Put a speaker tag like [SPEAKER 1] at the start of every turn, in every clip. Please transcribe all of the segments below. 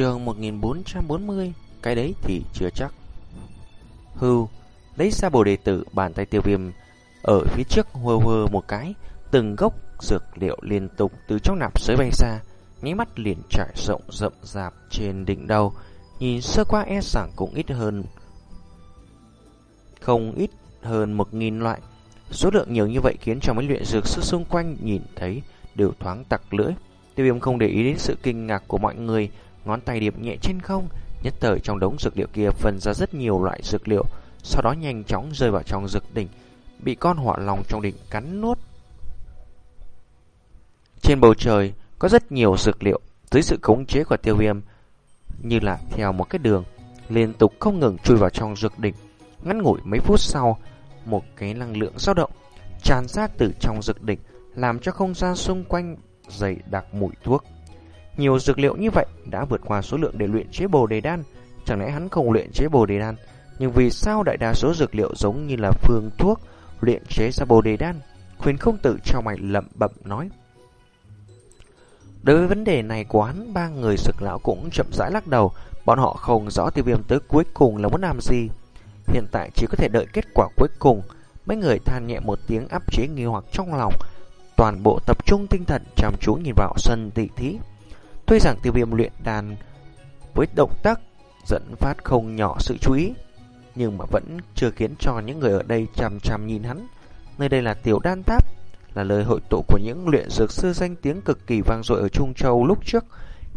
[SPEAKER 1] Trường 1440 Cái đấy thì chưa chắc Hưu Lấy ra bồ đề tử Bàn tay tiêu viêm Ở phía trước hơ hơ một cái Từng gốc dược liệu liên tục Từ trong nạp sới bay ra Nháy mắt liền trải rộng rậm rạp trên đỉnh đầu Nhìn sơ qua e sảng cũng ít hơn Không ít hơn một nghìn loại Số lượng nhiều như vậy khiến cho mấy luyện dược sư xung quanh nhìn thấy đều thoáng tặc lưỡi. Tiêu viêm không để ý đến sự kinh ngạc của mọi người, ngón tay điệp nhẹ trên không, nhất thời trong đống dược liệu kia phân ra rất nhiều loại dược liệu, sau đó nhanh chóng rơi vào trong dược đỉnh, bị con hỏa lòng trong đỉnh cắn nuốt. Trên bầu trời có rất nhiều dược liệu dưới sự khống chế của tiêu viêm, như là theo một cái đường liên tục không ngừng chui vào trong dược đỉnh. Ngắn ngủi mấy phút sau, một cái năng lượng dao động tràn ra từ trong dược đỉnh, làm cho không gian xung quanh dày đặc mùi thuốc. Nhiều dược liệu như vậy đã vượt qua số lượng để luyện chế bồ đề đan, chẳng lẽ hắn không luyện chế bồ đề đan, nhưng vì sao đại đa số dược liệu giống như là phương thuốc luyện chế ra bồ đề đan? Khuyến không tự cho mày lẩm bẩm nói. Đối với vấn đề này của hắn, ba người sực lão cũng chậm rãi lắc đầu, bọn họ không rõ tiêu viêm tới cuối cùng là muốn làm gì. Hiện tại chỉ có thể đợi kết quả cuối cùng. Mấy người than nhẹ một tiếng áp chế nghi hoặc trong lòng. Toàn bộ tập trung tinh thần chăm chú nhìn vào sân tỷ thí. Tuy rằng tiêu viêm luyện đàn với động tác dẫn phát không nhỏ sự chú ý, nhưng mà vẫn chưa khiến cho những người ở đây chằm chằm nhìn hắn. Nơi đây là tiểu đan tháp, là lời hội tụ của những luyện dược sư danh tiếng cực kỳ vang dội ở Trung Châu lúc trước.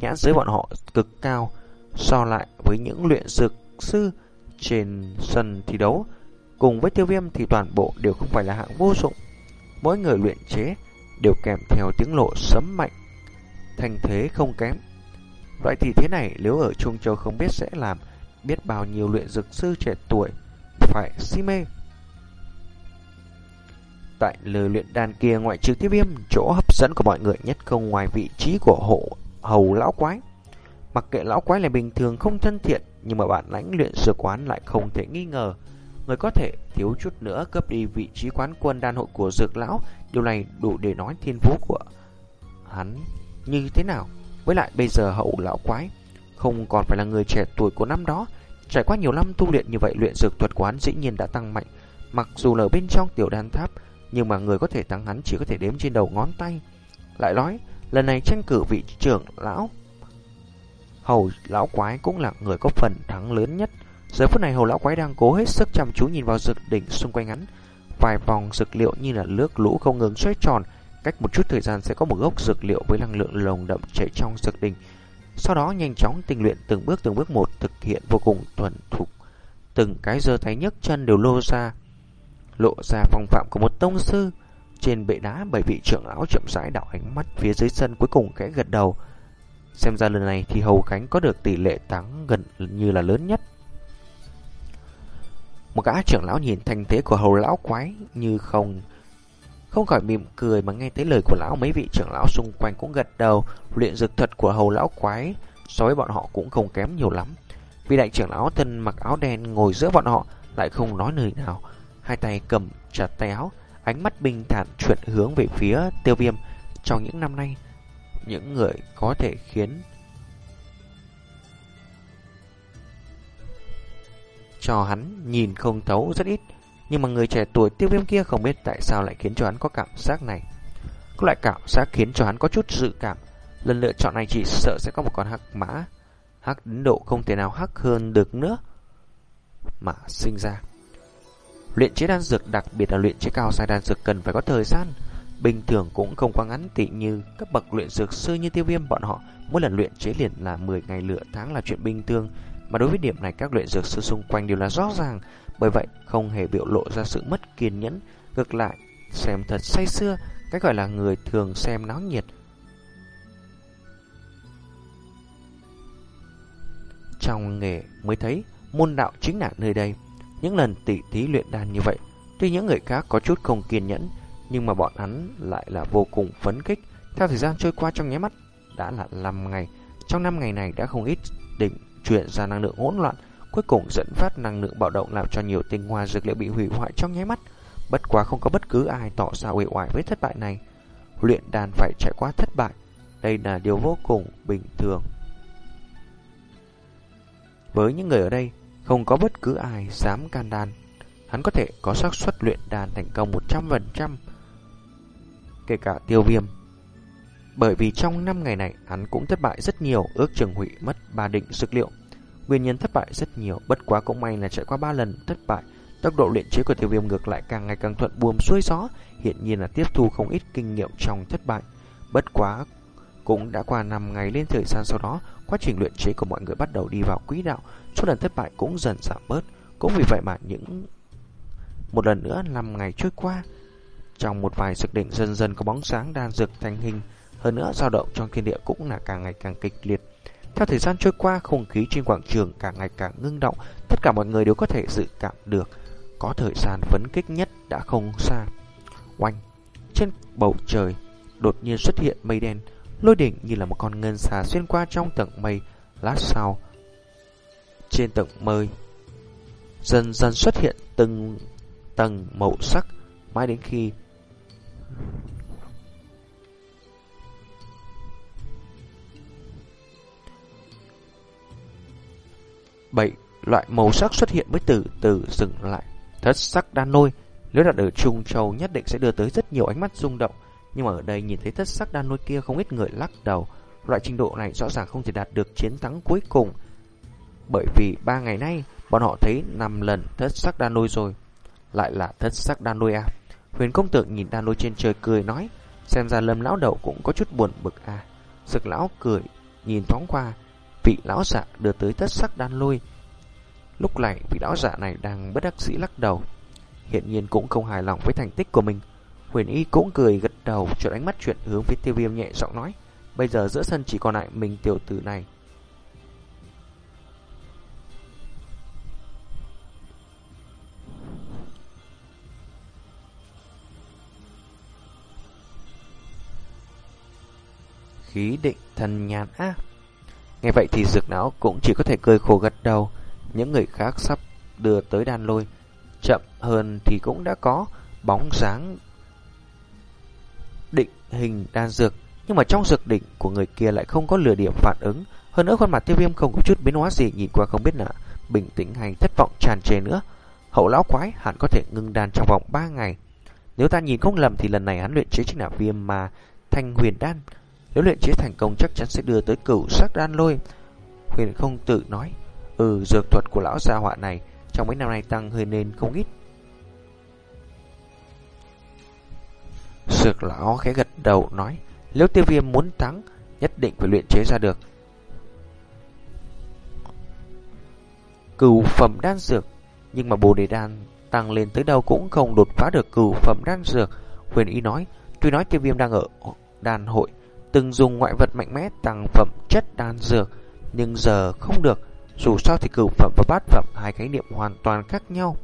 [SPEAKER 1] Nhãn giới bọn họ cực cao, so lại với những luyện dược sư trên sân thi đấu. Cùng với tiêu viêm thì toàn bộ đều không phải là hạng vô dụng. Mỗi người luyện chế đều kèm theo tiếng lộ sấm mạnh, thành thế không kém. Loại thì thế này nếu ở Trung Châu không biết sẽ làm biết bao nhiêu luyện dược sư trẻ tuổi phải si mê. Tại lời luyện đan kia ngoại trừ tiếp viêm, chỗ hấp dẫn của mọi người nhất không ngoài vị trí của hộ hầu lão quái. Mặc kệ lão quái là bình thường không thân thiện, nhưng mà bản lãnh luyện dược quán lại không thể nghi ngờ. Người có thể thiếu chút nữa cướp đi vị trí quán quân đan hội của dược lão, điều này đủ để nói thiên phú của hắn như thế nào. Với lại bây giờ hậu lão quái không còn phải là người trẻ tuổi của năm đó, trải qua nhiều năm tu luyện như vậy luyện dược thuật quán dĩ nhiên đã tăng mạnh. Mặc dù là ở bên trong tiểu đan tháp, nhưng mà người có thể tăng hắn chỉ có thể đếm trên đầu ngón tay. Lại nói, lần này tranh cử vị trưởng lão Hầu lão quái cũng là người có phần thắng lớn nhất. Giờ phút này hầu lão quái đang cố hết sức chăm chú nhìn vào dược đỉnh xung quanh hắn. Vài vòng dược liệu như là nước lũ không ngừng xoay tròn. Cách một chút thời gian sẽ có một gốc dược liệu với năng lượng lồng đậm chảy trong dược đình. Sau đó nhanh chóng tinh luyện từng bước từng bước một thực hiện vô cùng thuần thục. Từng cái giơ tay nhấc chân đều lô ra, lộ ra phong phạm của một tông sư. Trên bệ đá bảy vị trưởng lão chậm rãi đảo ánh mắt phía dưới sân cuối cùng kẽ gật đầu. Xem ra lần này thì Hầu Khánh có được tỷ lệ thắng gần như là lớn nhất. Một gã trưởng lão nhìn thành thế của hầu lão quái như không không khỏi mỉm cười mà nghe thấy lời của lão mấy vị trưởng lão xung quanh cũng gật đầu luyện dược thuật của hầu lão quái so với bọn họ cũng không kém nhiều lắm. vị đại trưởng lão thân mặc áo đen ngồi giữa bọn họ lại không nói lời nào, hai tay cầm chặt tay áo, ánh mắt bình thản chuyển hướng về phía tiêu viêm trong những năm nay những người có thể khiến cho hắn nhìn không thấu rất ít. Nhưng mà người trẻ tuổi tiêu viêm kia không biết tại sao lại khiến cho hắn có cảm giác này. Có loại cảm giác khiến cho hắn có chút dự cảm. Lần lựa chọn này chỉ sợ sẽ có một con hắc mã. Hắc đến độ không thể nào hắc hơn được nữa. Mà sinh ra. Luyện chế đan dược, đặc biệt là luyện chế cao sai đan dược cần phải có thời gian. Bình thường cũng không quá ngắn tị như các bậc luyện dược sư như tiêu viêm bọn họ, mỗi lần luyện chế liền là 10 ngày lựa tháng là chuyện bình thường mà đối với điểm này, các luyện dược sư xung quanh đều là rõ ràng bởi vậy không hề biểu lộ ra sự mất kiên nhẫn ngược lại xem thật say xưa cái gọi là người thường xem náo nhiệt trong nghề mới thấy môn đạo chính là nơi đây những lần tỉ thí luyện đan như vậy tuy những người khác có chút không kiên nhẫn nhưng mà bọn hắn lại là vô cùng phấn khích. Theo thời gian trôi qua trong nháy mắt, đã là 5 ngày. Trong 5 ngày này đã không ít định chuyển ra năng lượng hỗn loạn, cuối cùng dẫn phát năng lượng bạo động làm cho nhiều tinh hoa dược liệu bị hủy hoại trong nháy mắt. Bất quá không có bất cứ ai tỏ ra uể oải với thất bại này. Luyện đàn phải trải qua thất bại, đây là điều vô cùng bình thường. Với những người ở đây, không có bất cứ ai dám can đàn. Hắn có thể có xác suất luyện đàn thành công 100%, kể cả tiêu viêm. Bởi vì trong 5 ngày này, hắn cũng thất bại rất nhiều, ước chừng hủy mất ba định dược liệu. Nguyên nhân thất bại rất nhiều, bất quá cũng may là trải qua 3 lần thất bại, tốc độ luyện chế của tiêu viêm ngược lại càng ngày càng thuận buồm xuôi gió, hiện nhiên là tiếp thu không ít kinh nghiệm trong thất bại. Bất quá cũng đã qua 5 ngày lên thời gian sau đó, quá trình luyện chế của mọi người bắt đầu đi vào quỹ đạo, số lần thất bại cũng dần giảm bớt. Cũng vì vậy mà những một lần nữa 5 ngày trôi qua, trong một vài sự định dần dần có bóng sáng đan dược thành hình, hơn nữa dao động trong thiên địa cũng là càng ngày càng kịch liệt. Theo thời gian trôi qua, không khí trên quảng trường càng ngày càng ngưng động, tất cả mọi người đều có thể dự cảm được có thời gian phấn kích nhất đã không xa. Oanh, trên bầu trời đột nhiên xuất hiện mây đen, lôi đỉnh như là một con ngân xà xuyên qua trong tầng mây, lát sau. Trên tầng mây, dần dần xuất hiện từng tầng màu sắc, mãi đến khi bảy loại màu sắc xuất hiện mới từ từ dừng lại. Thất sắc đan lôi, nếu đặt ở Trung Châu nhất định sẽ đưa tới rất nhiều ánh mắt rung động. Nhưng mà ở đây nhìn thấy thất sắc đan lôi kia không ít người lắc đầu. Loại trình độ này rõ ràng không thể đạt được chiến thắng cuối cùng. Bởi vì ba ngày nay, bọn họ thấy năm lần thất sắc đan lôi rồi. Lại là thất sắc đan lôi à. Huyền công tử nhìn đan lôi trên trời cười nói. Xem ra lâm lão đầu cũng có chút buồn bực à. Sực lão cười, nhìn thoáng qua. Vị lão giả đưa tới thất sắc đan lôi. Lúc này vị lão giả này đang bất đắc dĩ lắc đầu. Hiện nhiên cũng không hài lòng với thành tích của mình. Huyền Y cũng cười gật đầu, cho ánh mắt chuyển hướng với tiêu viêm nhẹ giọng nói. Bây giờ giữa sân chỉ còn lại mình tiểu tử này. Khí định thần nhàn á. Nghe vậy thì dược não cũng chỉ có thể cười khổ gật đầu. Những người khác sắp đưa tới đan lôi. Chậm hơn thì cũng đã có bóng dáng định hình đan dược, nhưng mà trong dược định của người kia lại không có lửa điểm phản ứng. Hơn nữa khuôn mặt tiêu viêm không có chút biến hóa gì nhìn qua không biết là bình tĩnh hay thất vọng tràn trề nữa. Hậu lão quái hẳn có thể ngưng đan trong vòng 3 ngày. Nếu ta nhìn không lầm thì lần này hắn luyện chế chính là viêm mà thanh huyền đan. Nếu luyện chế thành công chắc chắn sẽ đưa tới cửu sắc đan lôi. Huyền không tự nói, ừ dược thuật của lão gia họa này trong mấy năm nay tăng hơi nên không ít. dược lão khẽ gật đầu nói, nếu tiêu viêm muốn thắng, nhất định phải luyện chế ra được. Cửu phẩm đan dược, nhưng mà bồ đề đan tăng lên tới đâu cũng không đột phá được cửu phẩm đan dược. Huyền y nói, tuy nói tiêu viêm đang ở đan hội, từng dùng ngoại vật mạnh mẽ tăng phẩm chất đan dược, nhưng giờ không được. Dù sao thì cửu phẩm và bát phẩm hai khái niệm hoàn toàn khác nhau.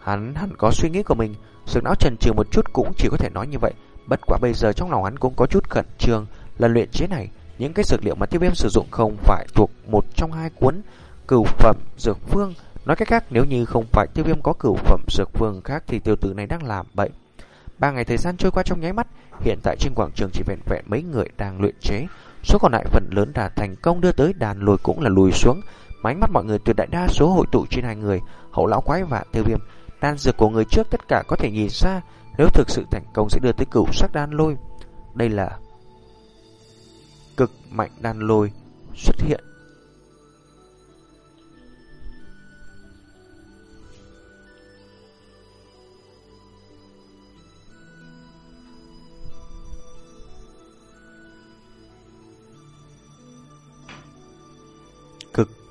[SPEAKER 1] Hắn hẳn có suy nghĩ của mình, sự não trần trừ một chút cũng chỉ có thể nói như vậy. Bất quả bây giờ trong lòng hắn cũng có chút khẩn trương, lần luyện chế này, những cái dược liệu mà tiêu viêm sử dụng không phải thuộc một trong hai cuốn cửu phẩm dược phương. Nói cách khác, nếu như không phải tiêu viêm có cửu phẩm dược phương khác thì tiêu tử này đang làm bậy. Ba ngày thời gian trôi qua trong nháy mắt, hiện tại trên quảng trường chỉ vẹn vẹn mấy người đang luyện chế. Số còn lại phần lớn đã thành công đưa tới đàn lùi cũng là lùi xuống. Mà mắt mọi người tuyệt đại đa số hội tụ trên hai người, hậu lão quái và tiêu viêm. Đan dược của người trước tất cả có thể nhìn ra nếu thực sự thành công sẽ đưa tới cửu sắc đan lôi. Đây là cực mạnh đan lôi xuất hiện.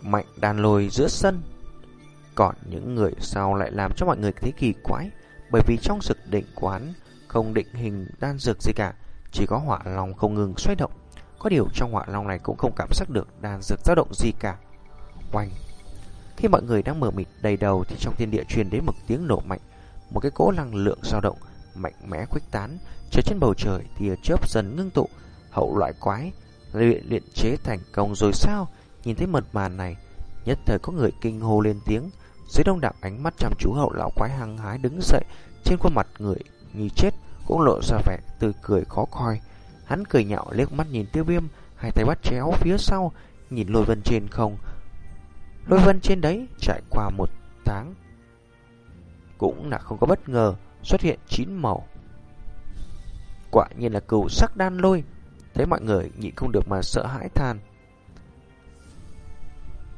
[SPEAKER 1] Mạnh đàn lôi giữa sân còn những người sau lại làm cho mọi người thấy kỳ quái, bởi vì trong dược định quán không định hình đan dược gì cả, chỉ có hỏa long không ngừng xoay động. Có điều trong hỏa long này cũng không cảm giác được đan dược dao động gì cả. Oanh! Khi mọi người đang mở mịt đầy đầu thì trong thiên địa truyền đến một tiếng nổ mạnh, một cái cỗ năng lượng dao động mạnh mẽ khuếch tán, trở trên bầu trời tia chớp dần ngưng tụ, hậu loại quái luyện luyện chế thành công rồi sao? Nhìn thấy mật màn này, nhất thời có người kinh hô lên tiếng, dưới đông đảo ánh mắt chăm chú hậu lão quái hăng hái đứng dậy, trên khuôn mặt người như chết cũng lộ ra vẻ tươi cười khó coi. Hắn cười nhạo liếc mắt nhìn tiêu viêm, hai tay bắt chéo phía sau, nhìn lôi vân trên không. Lôi vân trên đấy trải qua một tháng. Cũng là không có bất ngờ xuất hiện chín màu. Quả nhiên là cừu sắc đan lôi. Thấy mọi người nhịn không được mà sợ hãi than.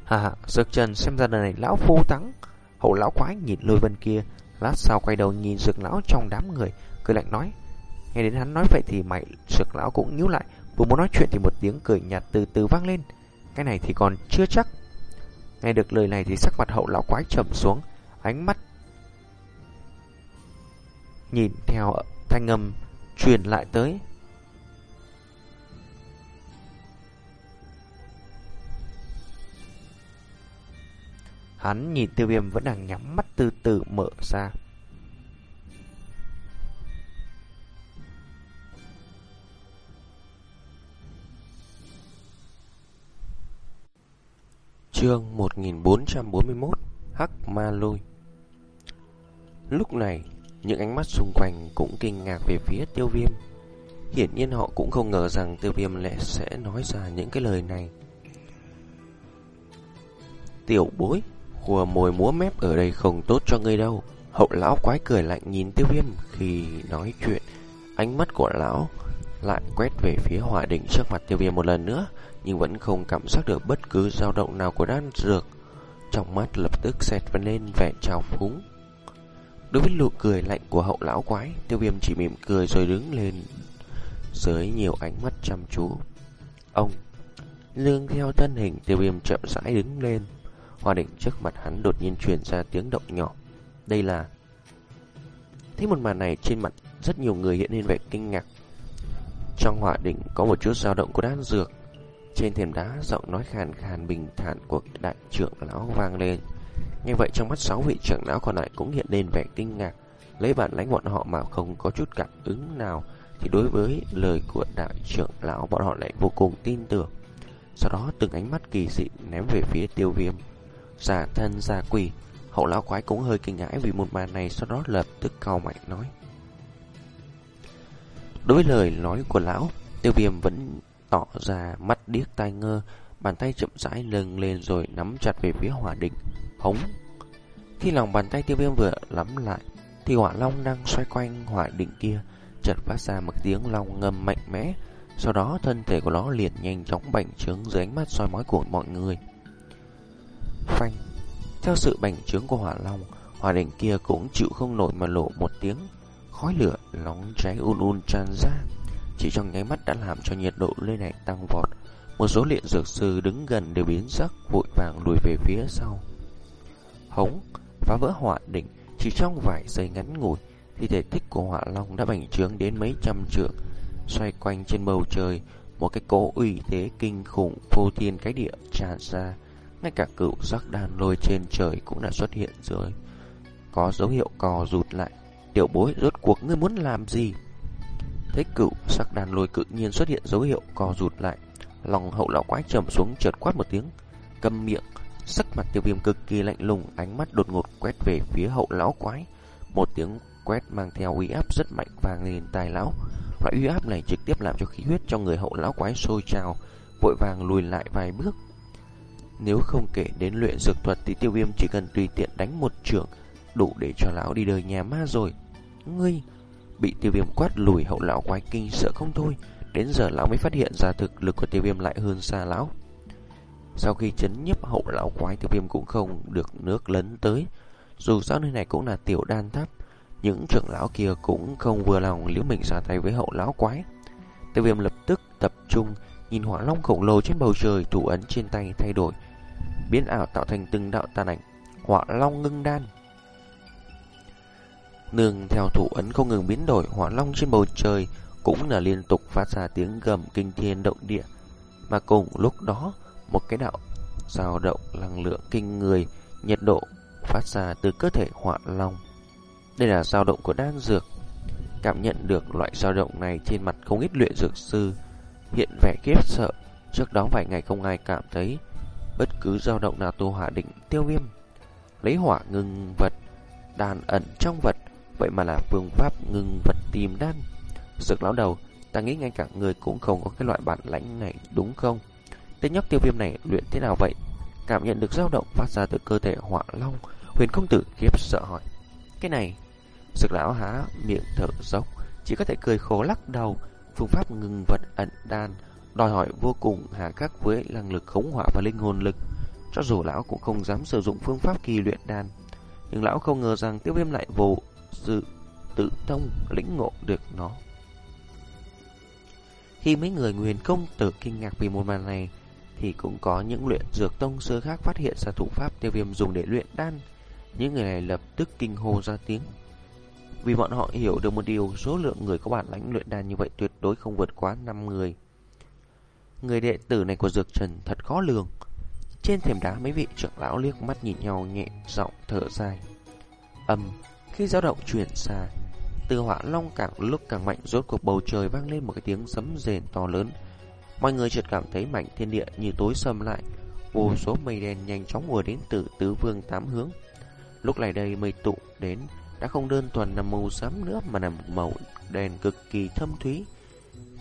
[SPEAKER 1] Hà hà, Dược Trần xem ra đời này lão phu thắng. Hậu lão quái nhìn lôi vân kia, lát sau quay đầu nhìn Dược lão trong đám người, cười lạnh nói. Nghe đến hắn nói vậy thì mày Dược lão cũng nhíu lại, vừa muốn nói chuyện thì một tiếng cười nhạt từ từ vang lên. Cái này thì còn chưa chắc. Nghe được lời này thì sắc mặt hậu lão quái trầm xuống, ánh mắt nhìn theo thanh âm truyền lại tới. Hắn nhìn tiêu viêm vẫn đang nhắm mắt từ từ mở ra. Chương 1441 Hắc Ma Lôi Lúc này, những ánh mắt xung quanh cũng kinh ngạc về phía tiêu viêm. Hiển nhiên họ cũng không ngờ rằng tiêu viêm lại sẽ nói ra những cái lời này. Tiểu bối, Khua mồi múa mép ở đây không tốt cho ngươi đâu. Hậu lão quái cười lạnh nhìn tiêu viêm khi nói chuyện. Ánh mắt của lão lại quét về phía hỏa đỉnh trước mặt tiêu viêm một lần nữa, nhưng vẫn không cảm giác được bất cứ dao động nào của đan dược. Trong mắt lập tức xẹt lên vẻ trào phúng. Đối với nụ cười lạnh của hậu lão quái, tiêu viêm chỉ mỉm cười rồi đứng lên dưới nhiều ánh mắt chăm chú. Ông, lương theo thân hình tiêu viêm chậm rãi đứng lên. Hoa đỉnh trước mặt hắn đột nhiên truyền ra tiếng động nhỏ. Đây là... Thấy một màn này trên mặt rất nhiều người hiện lên vẻ kinh ngạc. Trong hỏa đỉnh có một chút dao động của đan dược. Trên thềm đá giọng nói khàn khàn bình thản của đại trưởng lão vang lên. Như vậy trong mắt sáu vị trưởng lão còn lại cũng hiện lên vẻ kinh ngạc. Lấy bản lãnh bọn họ mà không có chút cảm ứng nào, thì đối với lời của đại trưởng lão bọn họ lại vô cùng tin tưởng. Sau đó từng ánh mắt kỳ dị ném về phía tiêu viêm. Giả thân giả quỷ, hậu lão quái cũng hơi kinh ngãi vì một màn này sau đó lập tức cao mạnh nói. Đối với lời nói của lão, tiêu viêm vẫn tỏ ra mắt điếc tai ngơ, bàn tay chậm rãi lưng lên rồi nắm chặt về phía hỏa đỉnh, hống. Khi lòng bàn tay tiêu viêm vừa lắm lại, thì hỏa long đang xoay quanh hỏa đỉnh kia, chợt phát ra một tiếng long ngâm mạnh mẽ, sau đó thân thể của nó liền nhanh chóng bành trướng dưới ánh mắt soi mói của mọi người. Phanh, theo sự bành trướng của hỏa long, hỏa đỉnh kia cũng chịu không nổi mà lộ một tiếng khói lửa nóng cháy un un tràn ra. Chỉ trong nháy mắt đã làm cho nhiệt độ nơi này tăng vọt. Một số luyện dược sư đứng gần đều biến sắc vội vàng lùi về phía sau. Hống, phá vỡ hỏa đỉnh, chỉ trong vài giây ngắn ngủi, thì thể tích của hỏa long đã bành trướng đến mấy trăm trượng, xoay quanh trên bầu trời, một cái cỗ uy thế kinh khủng phô thiên cái địa tràn ra, ngay cả cựu sắc đàn lôi trên trời cũng đã xuất hiện rồi. Có dấu hiệu cò rụt lại, tiểu bối rốt cuộc ngươi muốn làm gì? Thấy cựu sắc đàn lôi cự nhiên xuất hiện dấu hiệu cò rụt lại, lòng hậu lão quái trầm xuống chợt quát một tiếng, cầm miệng, sắc mặt tiêu viêm cực kỳ lạnh lùng, ánh mắt đột ngột quét về phía hậu lão quái. Một tiếng quét mang theo uy áp rất mạnh vang lên tai lão. Loại uy áp này trực tiếp làm cho khí huyết trong người hậu lão quái sôi trào, vội vàng lùi lại vài bước. Nếu không kể đến luyện dược thuật thì tiêu viêm chỉ cần tùy tiện đánh một trường đủ để cho lão đi đời nhà ma rồi. Ngươi bị tiêu viêm quát lùi hậu lão quái kinh sợ không thôi, đến giờ lão mới phát hiện ra thực lực của tiêu viêm lại hơn xa lão. Sau khi chấn nhấp hậu lão quái tiêu viêm cũng không được nước lấn tới, dù sao nơi này cũng là tiểu đan tháp, những trưởng lão kia cũng không vừa lòng liễu mình ra tay với hậu lão quái. Tiêu viêm lập tức tập trung nhìn hỏa long khổng lồ trên bầu trời thủ ấn trên tay thay đổi, biến ảo tạo thành từng đạo tàn ảnh, hỏa long ngưng đan. Nương theo thủ ấn không ngừng biến đổi, hỏa long trên bầu trời cũng là liên tục phát ra tiếng gầm kinh thiên động địa. Mà cùng lúc đó, một cái đạo dao động năng lượng kinh người, nhiệt độ phát ra từ cơ thể hỏa long. Đây là dao động của đan dược. Cảm nhận được loại dao động này trên mặt không ít luyện dược sư hiện vẻ kiếp sợ. Trước đó vài ngày không ai cảm thấy bất cứ dao động nào tu hỏa định tiêu viêm. Lấy hỏa ngừng vật, đàn ẩn trong vật Vậy mà là phương pháp ngừng vật tìm đan Dược lão đầu Ta nghĩ ngay cả người cũng không có cái loại bản lãnh này đúng không? Tên nhóc tiêu viêm này luyện thế nào vậy? Cảm nhận được dao động phát ra từ cơ thể hỏa long, huyền công tử khiếp sợ hỏi. Cái này, sực lão há miệng thở dốc, chỉ có thể cười khổ lắc đầu. Phương pháp ngừng vật ẩn đan, đòi hỏi vô cùng hà khắc với năng lực khống hỏa và linh hồn lực. Cho dù lão cũng không dám sử dụng phương pháp kỳ luyện đan, nhưng lão không ngờ rằng tiêu viêm lại vô sự tự thông lĩnh ngộ được nó. Khi mấy người Nguyên Công Tử kinh ngạc vì một màn này, thì cũng có những luyện dược tông sư khác phát hiện ra thủ pháp tiêu viêm dùng để luyện đan. Những người này lập tức kinh hô ra tiếng. Vì bọn họ hiểu được một điều, số lượng người có bản lãnh luyện đan như vậy tuyệt đối không vượt quá 5 người. Người đệ tử này của Dược Trần thật khó lường. Trên thềm đá mấy vị trưởng lão liếc mắt nhìn nhau nhẹ giọng thở dài. Âm, khi dao động chuyển xa, từ hỏa long càng lúc càng mạnh rốt cuộc bầu trời vang lên một cái tiếng sấm rền to lớn. Mọi người chợt cảm thấy mảnh thiên địa như tối sầm lại, vô số mây đen nhanh chóng ùa đến từ tứ vương tám hướng. Lúc này đây mây tụ đến đã không đơn thuần là màu xám nữa mà là một màu đen cực kỳ thâm thúy.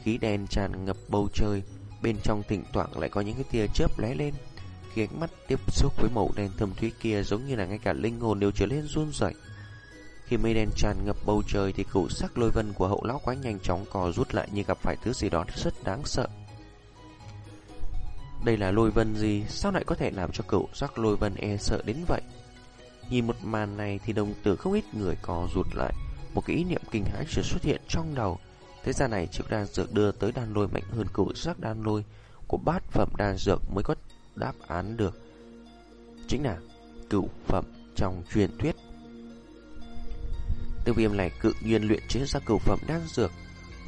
[SPEAKER 1] Khí đen tràn ngập bầu trời, bên trong thỉnh thoảng lại có những cái tia chớp lóe lên. Khi ánh mắt tiếp xúc với màu đen thâm thúy kia giống như là ngay cả linh hồn đều trở lên run rẩy. Khi mây đen tràn ngập bầu trời thì cựu sắc lôi vân của hậu lão quái nhanh chóng cò rút lại như gặp phải thứ gì đó rất đáng sợ. Đây là lôi vân gì? Sao lại có thể làm cho cựu sắc lôi vân e sợ đến vậy? Nhìn một màn này thì đồng tử không ít người cò rụt lại. Một cái ý niệm kinh hãi chợt xuất hiện trong đầu. Thế ra này trước đan dược đưa tới đan lôi mạnh hơn cựu sắc đan lôi của bát phẩm đan dược mới có đáp án được. Chính là cựu phẩm trong truyền thuyết. Tiêu viêm này cự nhiên luyện chế ra cửu phẩm đan dược.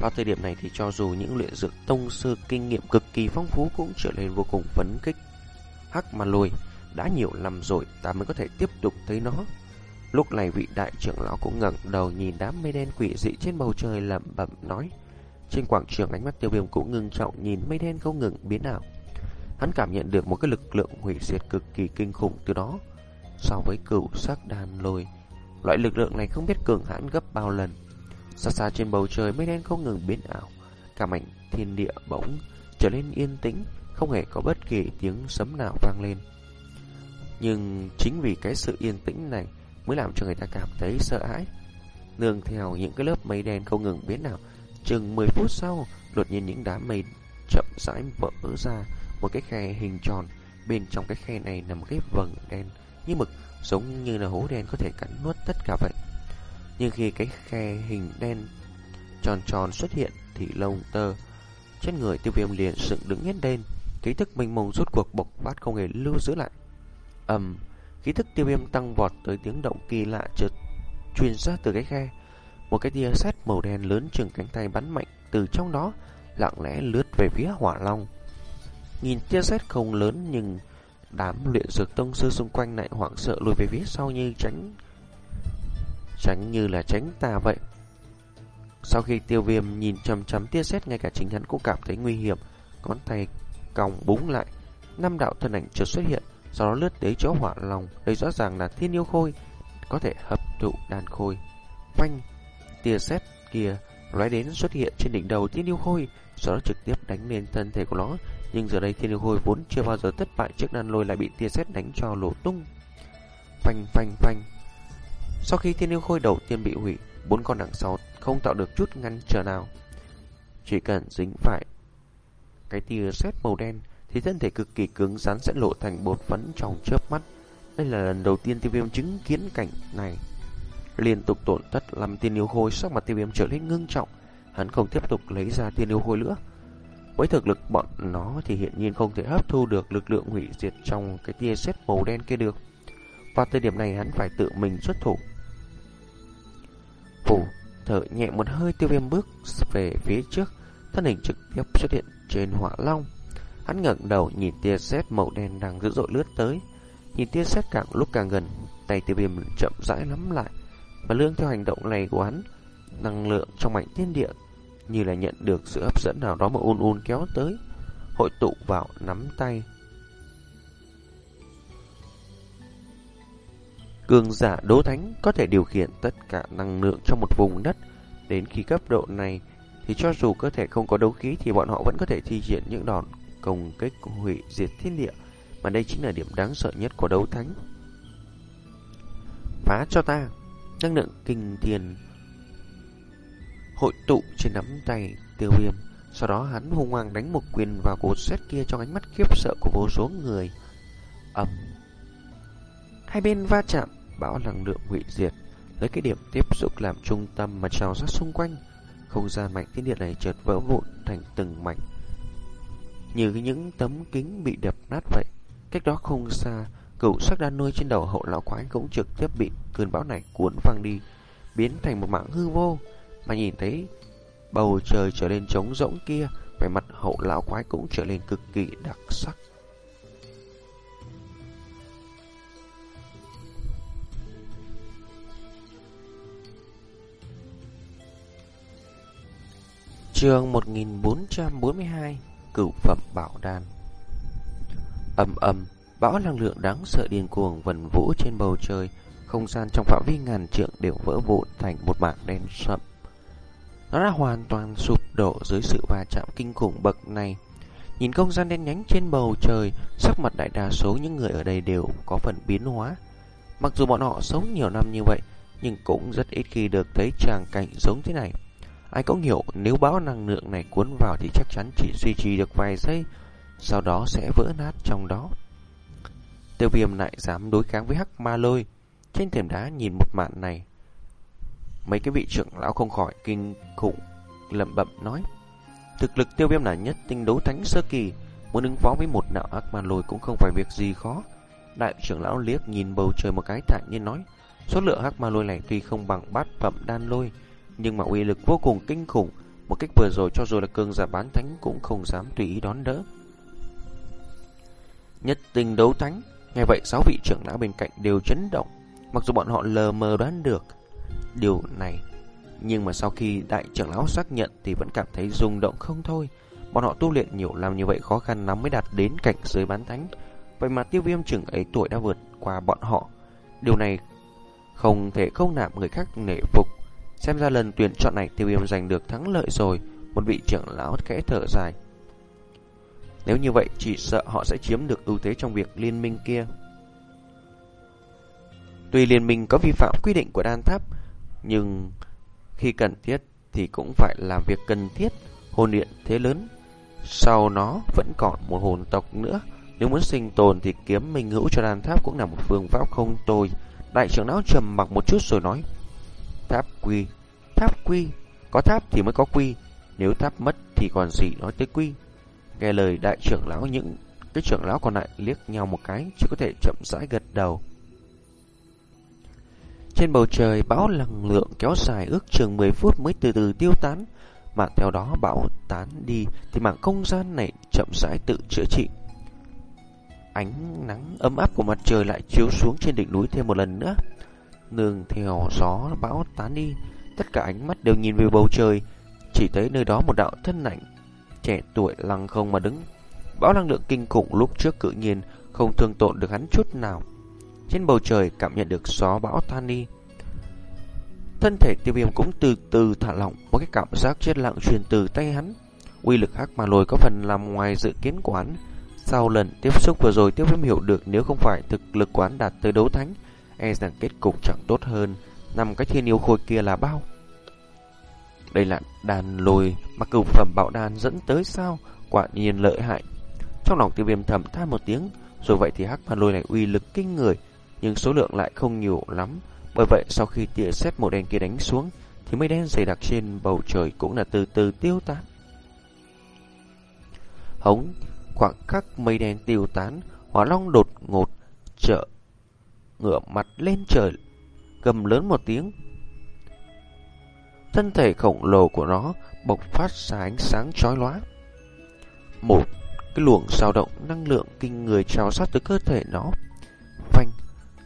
[SPEAKER 1] Vào thời điểm này thì cho dù những luyện dược tông sư kinh nghiệm cực kỳ phong phú cũng trở nên vô cùng phấn kích. Hắc mà lôi, đã nhiều năm rồi, ta mới có thể tiếp tục thấy nó. Lúc này vị đại trưởng lão cũng ngẩng đầu nhìn đám mây đen quỷ dị trên bầu trời lẩm bẩm nói. Trên quảng trường ánh mắt tiêu viêm cũng ngưng trọng nhìn mây đen không ngừng biến ảo. Hắn cảm nhận được một cái lực lượng hủy diệt cực kỳ kinh khủng từ đó. So với cửu sắc đàn lôi, loại lực lượng này không biết cường hãn gấp bao lần. Xa xa trên bầu trời mây đen không ngừng biến ảo, cả mảnh thiên địa bỗng trở nên yên tĩnh, không hề có bất kỳ tiếng sấm nào vang lên. Nhưng chính vì cái sự yên tĩnh này mới làm cho người ta cảm thấy sợ hãi. Nương theo những cái lớp mây đen không ngừng biến nào. chừng 10 phút sau, đột nhiên những đám mây chậm rãi vỡ ra một cái khe hình tròn. Bên trong cái khe này là một cái vầng đen như mực, giống như là hố đen có thể cắn nuốt tất cả vậy. Nhưng khi cái khe hình đen tròn tròn xuất hiện thì lông tơ trên người tiêu viêm liền sững đứng hết lên, ký thức mênh mông rút cuộc bộc phát không hề lưu giữ lại. ầm, khí thức tiêu viêm tăng vọt tới tiếng động kỳ lạ chợt truyền ra từ cái khe. Một cái tia sét màu đen lớn chừng cánh tay bắn mạnh từ trong đó, lặng lẽ lướt về phía hỏa long. Nhìn tia sét không lớn nhưng đám luyện dược tông sư xung quanh lại hoảng sợ lùi về phía sau như tránh tránh như là tránh tà vậy. Sau khi tiêu viêm nhìn chầm chầm tia sét ngay cả chính hắn cũng cảm thấy nguy hiểm, ngón tay còng búng lại, năm đạo thân ảnh chợt xuất hiện, sau đó lướt tới chỗ hỏa lòng, đây rõ ràng là thiên yêu khôi, có thể hấp thụ đàn khôi. Phanh, tia sét kia lóe đến xuất hiện trên đỉnh đầu thiên yêu khôi, sau đó trực tiếp đánh lên thân thể của nó, nhưng giờ đây thiên yêu khôi vốn chưa bao giờ thất bại trước đàn lôi lại bị tia sét đánh cho lổ tung. Phanh phanh phanh. Sau khi thiên yêu khôi đầu tiên bị hủy, bốn con đằng sau không tạo được chút ngăn trở nào. Chỉ cần dính phải cái tia sét màu đen thì thân thể cực kỳ cứng rắn sẽ lộ thành bột phấn trong chớp mắt. Đây là lần đầu tiên tiêu viêm chứng kiến cảnh này. Liên tục tổn thất làm tiên yêu khôi sắc mặt tiêu viêm trở nên ngưng trọng. Hắn không tiếp tục lấy ra tiên yêu khôi nữa. Với thực lực bọn nó thì hiện nhiên không thể hấp thu được lực lượng hủy diệt trong cái tia sét màu đen kia được. và thời điểm này hắn phải tự mình xuất thủ. Phủ thở nhẹ một hơi tiêu viêm bước về phía trước, thân hình trực tiếp xuất hiện trên hỏa long. Hắn ngẩng đầu nhìn tia sét màu đen đang dữ dội lướt tới. Nhìn tia sét càng lúc càng gần, tay tiêu viêm chậm rãi nắm lại. Và lương theo hành động này của hắn, năng lượng trong mảnh thiên địa như là nhận được sự hấp dẫn nào đó mà un un kéo tới, hội tụ vào nắm tay. Cường giả đố thánh có thể điều khiển tất cả năng lượng trong một vùng đất. Đến khi cấp độ này thì cho dù cơ thể không có đấu khí thì bọn họ vẫn có thể thi triển những đòn công kích hủy diệt thiên địa, mà đây chính là điểm đáng sợ nhất của đấu thánh. Phá cho ta, năng lượng kinh thiên hội tụ trên nắm tay tiêu viêm. Sau đó hắn hung hoàng đánh một quyền vào cột xét kia trong ánh mắt khiếp sợ của vô số người. ầm Hai bên va chạm, bão năng lượng hủy diệt, lấy cái điểm tiếp xúc làm trung tâm mà trào ra xung quanh. Không gian mạnh thiên địa này chợt vỡ vụn thành từng mảnh. Như những tấm kính bị đập nát vậy. Cách đó không xa, cựu sắc đan nuôi trên đầu hậu lão quái cũng trực tiếp bị cơn bão này cuốn văng đi, biến thành một mảng hư vô. Mà nhìn thấy bầu trời trở nên trống rỗng kia, vẻ mặt hậu lão quái cũng trở nên cực kỳ đặc sắc. Trường 1442 Cửu phẩm bảo đan. Âm âm Bão năng lượng đáng sợ điên cuồng vần vũ trên bầu trời, Không gian trong phạm vi ngàn trượng đều vỡ vụn thành một mảng đen sậm Nó đã hoàn toàn sụp đổ dưới sự va chạm kinh khủng bậc này. Nhìn không gian đen nhánh trên bầu trời, Sắc mặt đại đa số những người ở đây đều có phần biến hóa. Mặc dù bọn họ sống nhiều năm như vậy, Nhưng cũng rất ít khi được thấy tràng cảnh giống thế này. Ai cũng hiểu nếu bão năng lượng này cuốn vào thì chắc chắn chỉ duy trì được vài giây, sau đó sẽ vỡ nát trong đó. Tiêu viêm lại dám đối kháng với hắc ma lôi. Trên thềm đá nhìn một màn này. Mấy cái vị trưởng lão không khỏi kinh khủng, lẩm bẩm nói. Thực lực tiêu viêm là nhất tinh đấu thánh sơ kỳ, muốn ứng phó với một nạo hắc ma lôi cũng không phải việc gì khó. Đại trưởng lão liếc nhìn bầu trời một cái thản nhiên nói. Số lượng hắc ma lôi này tuy không bằng bát phẩm đan lôi, nhưng mà uy lực vô cùng kinh khủng, một cách vừa rồi cho dù là cường giả bán thánh cũng không dám tùy ý đón đỡ. Nhất tinh đấu thánh, nghe vậy sáu vị trưởng lão bên cạnh đều chấn động, mặc dù bọn họ lờ mờ đoán được điều này, nhưng mà sau khi đại trưởng lão xác nhận thì vẫn cảm thấy rung động không thôi. Bọn họ tu luyện nhiều làm như vậy khó khăn lắm mới đạt đến cảnh giới bán thánh. Vậy mà tiêu viêm trưởng ấy tuổi đã vượt qua bọn họ. Điều này không thể không làm người khác nể phục. Xem ra lần tuyển chọn này tiêu viêm giành được thắng lợi rồi. Một vị trưởng lão khẽ thở dài. Nếu như vậy, chỉ sợ họ sẽ chiếm được ưu thế trong việc liên minh kia. Tuy liên minh có vi phạm quy định của đan tháp, Nhưng khi cần thiết thì cũng phải làm việc cần thiết, Hồn điện thế lớn. Sau nó vẫn còn một hồn tộc nữa. Nếu muốn sinh tồn thì kiếm minh hữu cho đan tháp cũng là một phương pháp không tồi. Đại trưởng lão trầm mặc một chút rồi nói Tháp quy. Tháp quy, Có tháp thì mới có quy, Nếu tháp mất thì còn gì nói tới quy? Nghe lời đại trưởng lão, những Cái trưởng lão còn lại liếc nhau một cái, Chỉ có thể chậm rãi gật đầu. Trên bầu trời, bão năng lượng kéo dài ước chừng 10 phút mới từ từ tiêu tán. Mà theo đó, bão tán đi, Thì mảng không gian này chậm rãi tự chữa trị. Ánh nắng ấm áp của mặt trời lại chiếu xuống trên đỉnh núi thêm một lần nữa. Nương theo gió bão tán đi, Tất cả ánh mắt đều nhìn về bầu trời, Chỉ thấy nơi đó một đạo thân ảnh Trẻ tuổi lăng không mà đứng. Bão năng lượng kinh khủng lúc trước cự nhiên Không thương tổn được hắn chút nào. Trên bầu trời cảm nhận được gió bão tan đi. Thân thể tiêu viêm cũng từ từ thả lỏng, Một cái cảm giác chết lặng truyền từ tay hắn. Uy lực hắc mà lồi có phần làm ngoài dự kiến của hắn. Sau lần tiếp xúc vừa rồi, tiêu viêm hiểu được Nếu không phải thực lực quán đạt tới đấu thánh E rằng kết cục chẳng tốt hơn Nằm cái thiên yêu khôi kia là bao. Đây là đàn lồi Mà cửu phẩm bảo đàn dẫn tới sao? Quả nhiên lợi hại. Trong lòng tiêu viêm thầm than một tiếng Rồi vậy thì hắc bàn lôi này uy lực kinh người, Nhưng số lượng lại không nhiều lắm. Bởi vậy, sau khi tia xét màu đen kia đánh xuống, Thì mây đen dày đặc trên bầu trời Cũng là từ từ tiêu tán. Hống, khoảng khắc mây đen tiêu tán, Hỏa long đột ngột trợ ngửa mặt lên trời gầm lớn một tiếng. Thân thể khổng lồ của nó bộc phát ra ánh sáng chói lóa. Một cái luồng dao động năng lượng kinh người trào sát tới cơ thể nó. Phanh,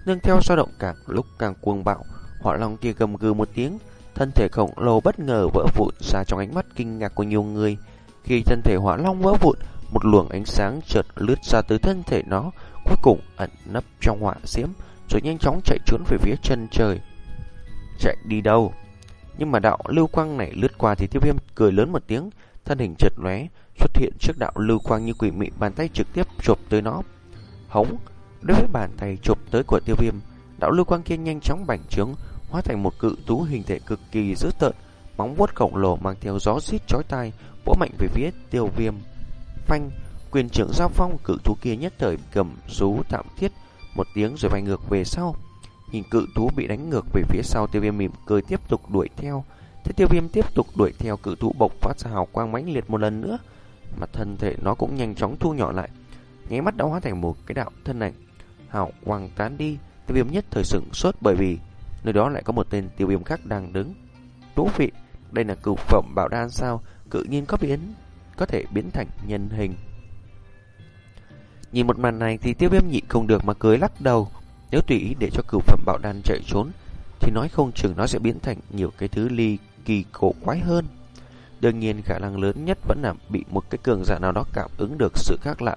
[SPEAKER 1] nương theo dao động càng lúc càng cuồng bạo, hỏa long kia gầm gừ một tiếng, thân thể khổng lồ bất ngờ vỡ vụn ra trong ánh mắt kinh ngạc của nhiều người. Khi thân thể hỏa long vỡ vụn, một luồng ánh sáng chợt lướt ra từ thân thể nó, cuối cùng ẩn nấp trong hỏa diễm, rồi nhanh chóng chạy trốn về phía chân trời. Chạy đi đâu? Nhưng mà đạo lưu quang này lướt qua thì tiêu viêm cười lớn một tiếng, thân hình chợt lóe xuất hiện trước đạo lưu quang như quỷ mị bàn tay trực tiếp chụp tới nó. Hống, đối với bàn tay chụp tới của tiêu viêm, đạo lưu quang kia nhanh chóng bành trướng, hóa thành một cự tú hình thể cực kỳ dữ tợn, móng vuốt khổng lồ mang theo gió xít chói tai, vỗ mạnh về phía tiêu viêm. Phanh, quyền trưởng giao phong cự thú kia nhất thời cầm rú tạm thiết một tiếng rồi bay ngược về sau. Nhìn cự tú bị đánh ngược về phía sau tiêu viêm mỉm cười tiếp tục đuổi theo. Thế tiêu viêm tiếp tục đuổi theo cự tú bộc phát ra hào quang mãnh liệt một lần nữa. Mà thân thể nó cũng nhanh chóng thu nhỏ lại. Nháy mắt đã hóa thành một cái đạo thân ảnh. Hào quang tán đi, tiêu viêm nhất thời sửng sốt bởi vì nơi đó lại có một tên tiêu viêm khác đang đứng. Thú vị, đây là cửu phẩm bảo đan sao, cự nhiên có biến, có thể biến thành nhân hình. Nhìn một màn này thì tiêu viêm nhị không được mà cười lắc đầu. Nếu tùy ý để cho cửu phẩm bảo đan chạy trốn, thì nói không chừng nó sẽ biến thành nhiều cái thứ ly kỳ cổ quái hơn. Đương nhiên khả năng lớn nhất vẫn là bị một cái cường giả nào đó cảm ứng được sự khác lạ,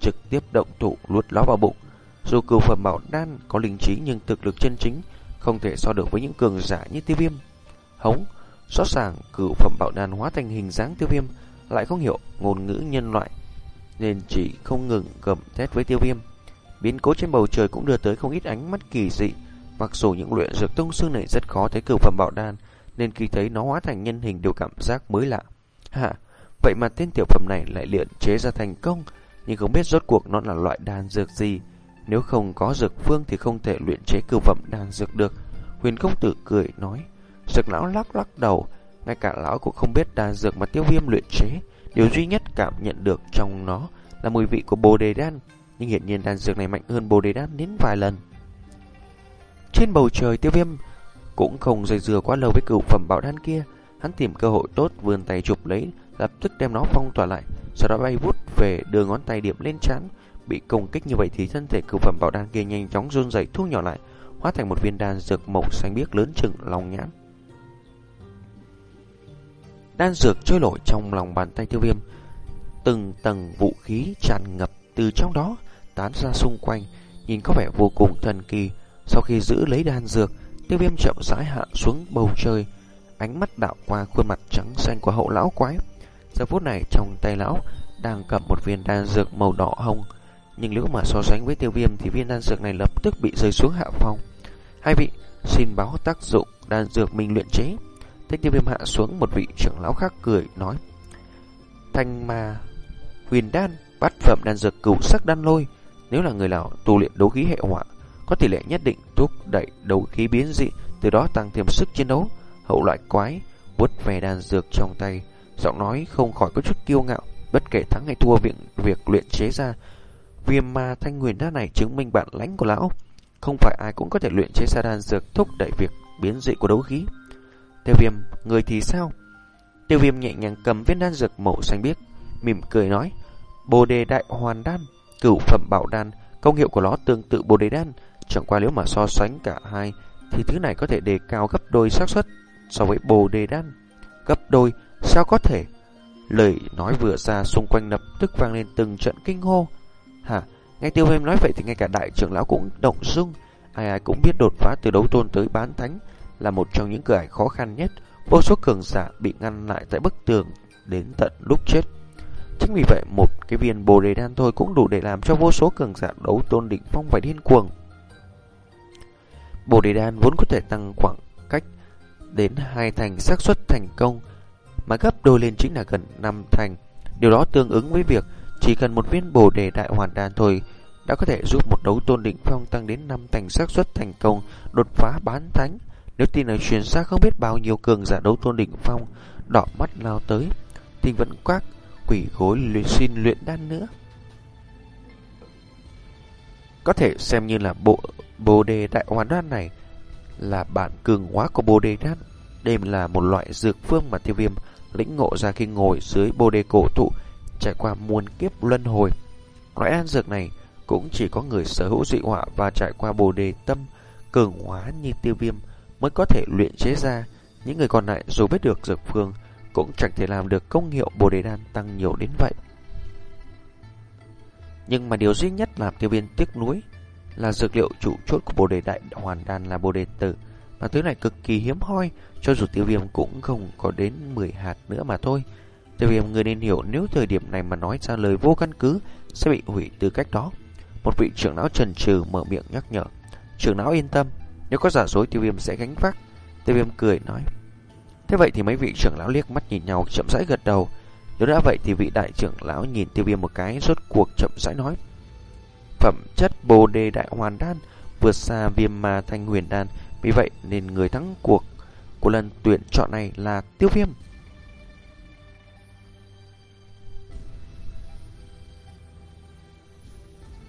[SPEAKER 1] trực tiếp động thủ luốt ló vào bụng. Dù cửu phẩm bảo đan có linh trí nhưng thực lực chân chính không thể so được với những cường giả như tiêu viêm. Hống, rõ ràng cửu phẩm bảo đan hóa thành hình dáng tiêu viêm lại không hiểu ngôn ngữ nhân loại nên chỉ không ngừng gầm thét với tiêu viêm. Biến cố trên bầu trời cũng đưa tới không ít ánh mắt kỳ dị. Mặc dù những luyện dược tông sư này rất khó thấy cửu phẩm bảo đan, nên khi thấy nó hóa thành nhân hình đều cảm giác mới lạ. Hả? Vậy mà tên tiểu phẩm này lại luyện chế ra thành công, nhưng không biết rốt cuộc nó là loại đan dược gì. Nếu không có dược phương thì không thể luyện chế cửu phẩm đan dược được. Huyền công tử cười nói. Dược lão lắc lắc đầu, ngay cả lão cũng không biết đan dược mà tiêu viêm luyện chế. Điều duy nhất cảm nhận được trong nó là mùi vị của bồ đề đan, nhưng hiện nhiên đan dược này mạnh hơn bồ đề đan đến vài lần. Trên bầu trời tiêu viêm cũng không dây dừa quá lâu với cửu phẩm bảo đan kia, hắn tìm cơ hội tốt vươn tay chụp lấy, lập tức đem nó phong tỏa lại, sau đó bay vút về đưa ngón tay điểm lên trán. Bị công kích như vậy thì thân thể cửu phẩm bảo đan kia nhanh chóng run rẩy thu nhỏ lại, hóa thành một viên đan dược màu xanh biếc lớn chừng lòng nhãn. Đan dược trôi nổi trong lòng bàn tay tiêu viêm. Từng tầng vũ khí tràn ngập từ trong đó, Tán ra xung quanh, Nhìn có vẻ vô cùng thần kỳ. Sau khi giữ lấy đan dược, Tiêu viêm chậm rãi hạ xuống bầu trời. Ánh mắt đạo qua khuôn mặt trắng xanh của hậu lão quái. Giờ phút này trong tay lão Đang cầm một viên đan dược màu đỏ hồng. Nhưng nếu mà so sánh với tiêu viêm Thì viên đan dược này lập tức bị rơi xuống hạ phong. Hai vị, xin báo tác dụng đan dược mình luyện chế thế tiêu viêm hạ xuống một vị trưởng lão khác cười nói Thanh ma huyền đan bát phẩm đan dược cửu sắc đan lôi Nếu là người nào tu luyện đấu khí hệ hỏa Có tỷ lệ nhất định thúc đẩy đấu khí biến dị Từ đó tăng thêm sức chiến đấu Hậu loại quái vuốt về đan dược trong tay. Giọng nói không khỏi có chút kiêu ngạo Bất kể thắng hay thua việc, việc luyện chế ra. Viêm ma thanh huyền đan này chứng minh bản lãnh của lão Không phải ai cũng có thể luyện chế ra đan dược thúc đẩy việc biến dị của đấu khí. Tiêu viêm, người thì sao? Tiêu viêm nhẹ nhàng cầm viên đan dược màu xanh biếc, mỉm cười nói, Bồ đề đại hoàn đan, cửu phẩm bảo đan, công hiệu của nó tương tự bồ đề đan, chẳng qua nếu mà so sánh cả hai, thì thứ này có thể đề cao gấp đôi xác suất so với bồ đề đan. Gấp đôi, sao có thể? Lời nói vừa ra xung quanh lập tức vang lên từng trận kinh hô. Hả? Nghe tiêu viêm nói vậy thì ngay cả đại trưởng lão cũng động dung. Ai ai cũng biết đột phá từ đấu tôn tới bán thánh là một trong những cửa ải khó khăn nhất, vô số cường giả bị ngăn lại tại bức tường đến tận lúc chết. Chính vì vậy, một cái viên bồ đề đan thôi cũng đủ để làm cho vô số cường giả đấu tôn đỉnh phong phải điên cuồng. Bồ đề đan vốn có thể tăng khoảng cách đến hai thành xác suất thành công, mà gấp đôi lên chính là gần 5 thành. Điều đó tương ứng với việc chỉ cần một viên bồ đề đại hoàn đan thôi đã có thể giúp một đấu tôn đỉnh phong tăng đến 5 thành xác suất thành công đột phá bán thánh. Nếu tin này truyền ra không biết bao nhiêu cường giả đấu tôn đỉnh phong đỏ mắt lao tới, thì vẫn quát quỷ gối luyện xin luyện đan nữa. Có thể xem như là bộ bồ đề đại hoàn đan này là bản cường hóa của bồ đề đan. Đây là một loại dược phương mà tiêu viêm lĩnh ngộ ra khi ngồi dưới bồ đề cổ thụ trải qua muôn kiếp luân hồi. Loại an dược này cũng chỉ có người sở hữu dị họa và trải qua bồ đề tâm cường hóa như tiêu viêm mới có thể luyện chế ra. Những người còn lại dù biết được dược phương cũng chẳng thể làm được công hiệu bồ đề đan tăng nhiều đến vậy. Nhưng mà điều duy nhất làm tiêu viên tiếc nuối là dược liệu chủ chốt của bồ đề đại hoàn đan là bồ đề tử. mà thứ này cực kỳ hiếm hoi, cho dù tiêu viêm cũng không có đến 10 hạt nữa mà thôi. Tiêu viêm người nên hiểu nếu thời điểm này mà nói ra lời vô căn cứ sẽ bị hủy tư cách đó. Một vị trưởng lão trần trừ mở miệng nhắc nhở. Trưởng lão yên tâm, nếu có giả dối tiêu viêm sẽ gánh vác. Tiêu viêm cười nói. Thế vậy thì mấy vị trưởng lão liếc mắt nhìn nhau, chậm rãi gật đầu. Nếu đã vậy thì vị đại trưởng lão nhìn tiêu viêm một cái, rốt cuộc chậm rãi nói. Phẩm chất bồ đề đại hoàn đan, vượt xa viêm ma thanh huyền đan. Vì vậy nên người thắng cuộc của lần tuyển chọn này là tiêu viêm.